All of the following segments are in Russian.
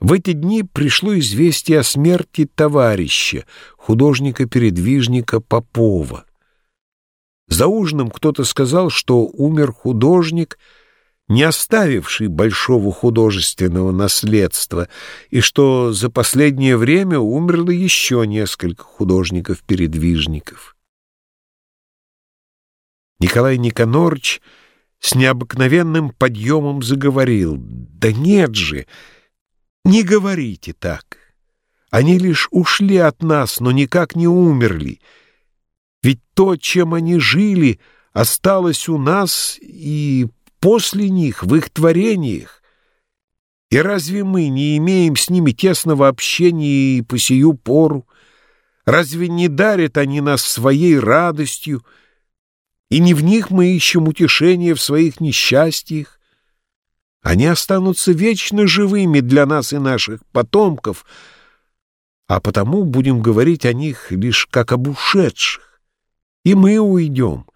В эти дни пришло известие о смерти товарища, художника-передвижника Попова. За ужином кто-то сказал, что умер художник, не оставивший большого художественного наследства, и что за последнее время умерло еще несколько художников-передвижников. Николай Никонорович с необыкновенным подъемом заговорил. «Да нет же! Не говорите так! Они лишь ушли от нас, но никак не умерли. Ведь то, чем они жили, осталось у нас и после них, в их творениях. И разве мы не имеем с ними тесного общения и по сию пору? Разве не дарят они нас своей радостью, и не в них мы ищем утешения в своих несчастьях? Они останутся вечно живыми для нас и наших потомков, а потому будем говорить о них лишь как об ушедших и мы уйдем.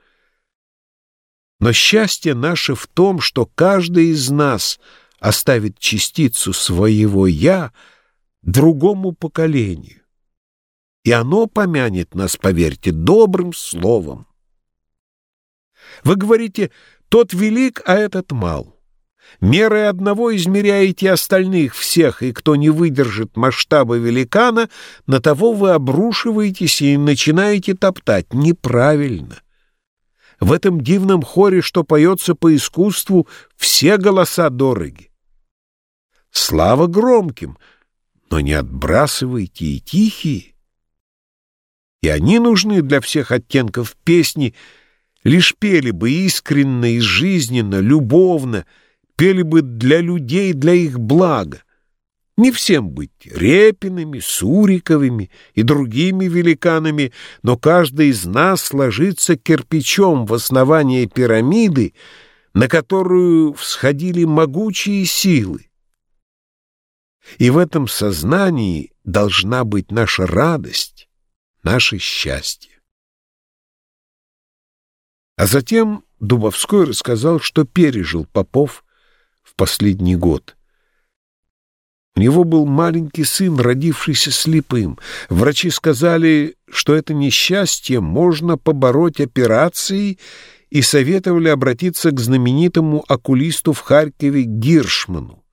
Но счастье наше в том, что каждый из нас оставит частицу своего «я» другому поколению. И оно помянет нас, поверьте, добрым словом. Вы говорите, тот велик, а этот мал. Мерой одного измеряете остальных всех, и кто не выдержит масштаба великана, на того вы обрушиваетесь и начинаете топтать. Неправильно. В этом дивном хоре, что поется по искусству, все голоса дороги. Слава громким, но не отбрасывайте и тихие. И они нужны для всех оттенков песни, лишь пели бы искренно и жизненно, любовно, пели бы для людей, для их блага. Не всем быть Репиными, Суриковыми и другими великанами, но каждый из нас ложится кирпичом в основание пирамиды, на которую всходили могучие силы. И в этом сознании должна быть наша радость, наше счастье. А затем Дубовской рассказал, что пережил Попов последний год. У него был маленький сын, родившийся слепым. Врачи сказали, что это несчастье можно побороть операцией и советовали обратиться к знаменитому окулисту в Харькове Гиршману.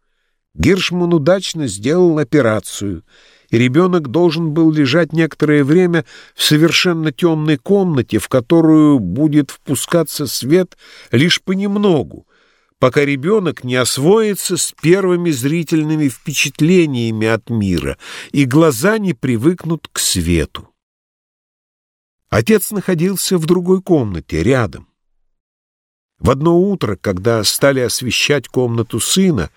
Гиршман удачно сделал операцию, и ребенок должен был лежать некоторое время в совершенно темной комнате, в которую будет впускаться свет лишь понемногу, пока ребенок не освоится с первыми зрительными впечатлениями от мира и глаза не привыкнут к свету. Отец находился в другой комнате, рядом. В одно утро, когда стали освещать комнату сына,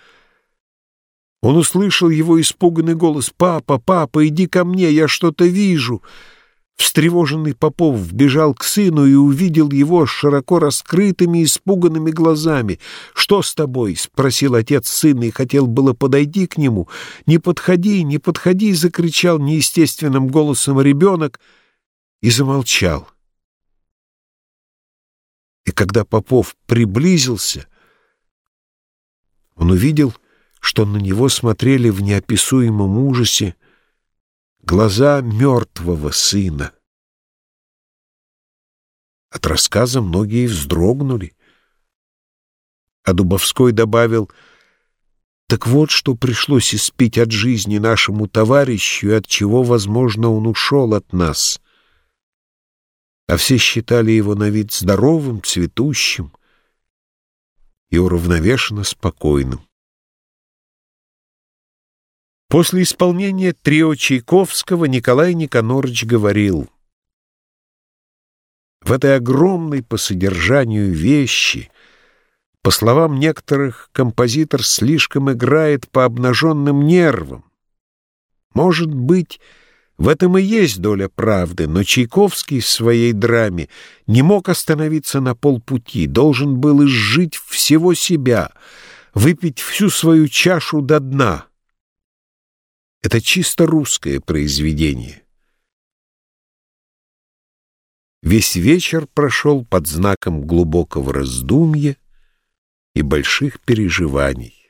он услышал его испуганный голос «Папа, папа, иди ко мне, я что-то вижу!» Встревоженный Попов вбежал к сыну и увидел его с широко раскрытыми, испуганными глазами. «Что с тобой?» — спросил отец сына и хотел было подойти к нему. «Не подходи, не подходи!» — закричал неестественным голосом ребенок и замолчал. И когда Попов приблизился, он увидел, что на него смотрели в неописуемом ужасе глаза мертвого сына. От рассказа многие вздрогнули. А Дубовской добавил, «Так вот, что пришлось испить от жизни нашему товарищу, и от чего, возможно, он ушел от нас. А все считали его на вид здоровым, цветущим и уравновешенно спокойным. После исполнения трио Чайковского Николай Никонорович говорил «В этой огромной по содержанию вещи, по словам некоторых, композитор слишком играет по обнаженным нервам. Может быть, в этом и есть доля правды, но Чайковский в своей драме не мог остановиться на полпути, должен был изжить всего себя, выпить всю свою чашу до дна». Это чисто русское произведение. Весь вечер прошел под знаком глубокого раздумья и больших переживаний.